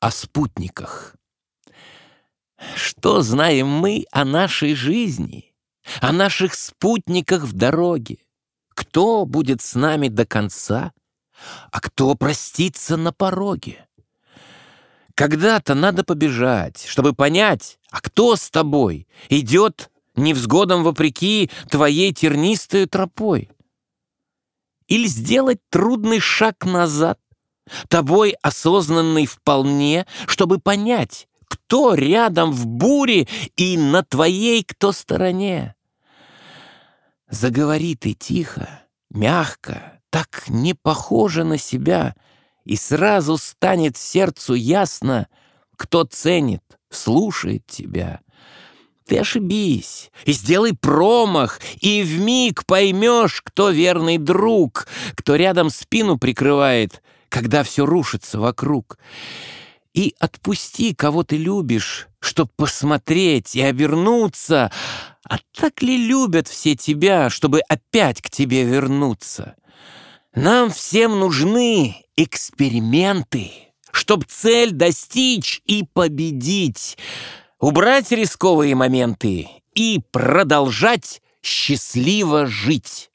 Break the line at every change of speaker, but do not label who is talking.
о спутниках. Что знаем мы о нашей жизни, о наших спутниках в дороге? Кто будет с нами до конца, а кто простится на пороге? Когда-то надо побежать, чтобы понять, а кто с тобой идет невзгодом вопреки твоей тернистой тропой. Или сделать трудный шаг назад, тобой осознанный вполне, чтобы понять, кто рядом в буре и на твоей кто стороне. Заговори ты тихо, мягко, так не похоже на себя, и сразу станет сердцу ясно, кто ценит, слушает тебя. Ты ошибись и сделай промах, и вмиг поймешь, кто верный друг, кто рядом спину прикрывает, когда все рушится вокруг. И отпусти, кого ты любишь, чтоб посмотреть и обернуться. А так ли любят все тебя, чтобы опять к тебе вернуться? Нам всем нужны эксперименты, чтоб цель достичь и победить, убрать рисковые моменты и продолжать счастливо жить.